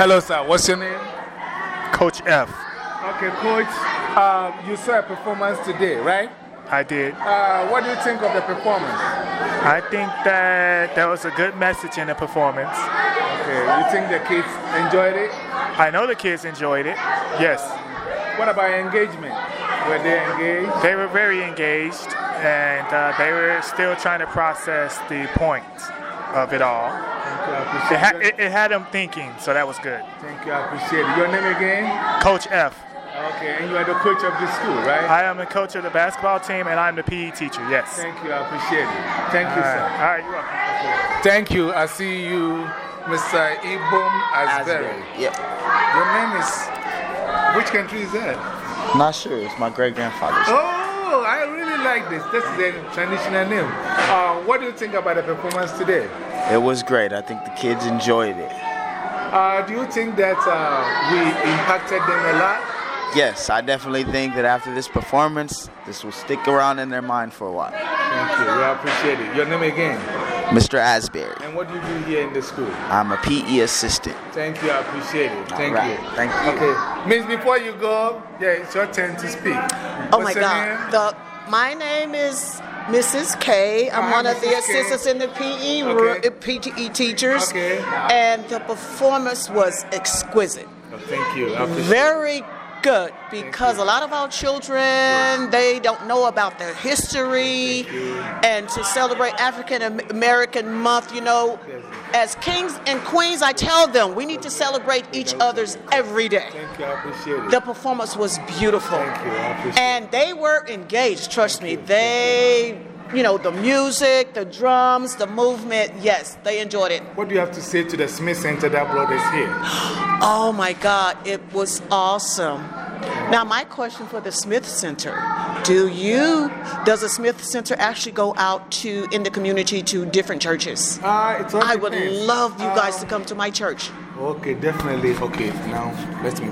Hello, sir. What's your name? Coach F. Okay, coach. Uh, you saw a performance today, right? I did. Uh, what do you think of the performance? I think that there was a good message in the performance. Okay, you think the kids enjoyed it? I know the kids enjoyed it. Yes. What about engagement? Were they engaged? They were very engaged and uh, they were still trying to process the point of it all. Thank you, I It, ha- it. it, it had them thinking, so that was good. Thank you, I appreciate it. Your name again? Coach F. Okay, and you are the coach of the school, right? I am the coach of the basketball team and I'm the PE teacher, yes. Thank you, I appreciate it. Thank you, All sir. all right you're welcome. Thank you. I see you, Mr. Ibom Asbury. Yep. Your name is. Which country is that? Not sure. It's my great grandfather's. Oh, I really like this. This is a traditional name. Uh, what do you think about the performance today? It was great. I think the kids enjoyed it. Uh, do you think that uh, we impacted them a lot? Yes, I definitely think that after this performance, this will stick around in their mind for a while. Thank you. We appreciate it. Your name again? Mr. Asbury, And what do you do here in the school? I'm a PE assistant. Thank you. I appreciate it. Thank right. you. Thank you. Okay. Miss, before you go, yeah, it's your turn to speak. Oh What's my God. name? The, my name is Mrs. K. I'm Hi, one of the K. assistants in the PE, Okay. Uh, ro- PTE teachers. Okay. And the performance was exquisite. Oh, thank you. Very good because a lot of our children they don't know about their history and to celebrate African American month you know as kings and queens I tell them we need to celebrate each other's every day Thank you. I appreciate it. the performance was beautiful Thank you. I appreciate and they were engaged trust me they you know the music the drums the movement yes they enjoyed it What do you have to say to the Smith Center that brought us here? Oh my God, it was awesome. Now, my question for the Smith Center do you, does the Smith Center actually go out to, in the community to different churches? Uh, it's I would love you guys Um, to come to my church. Okay, definitely. Okay, now let me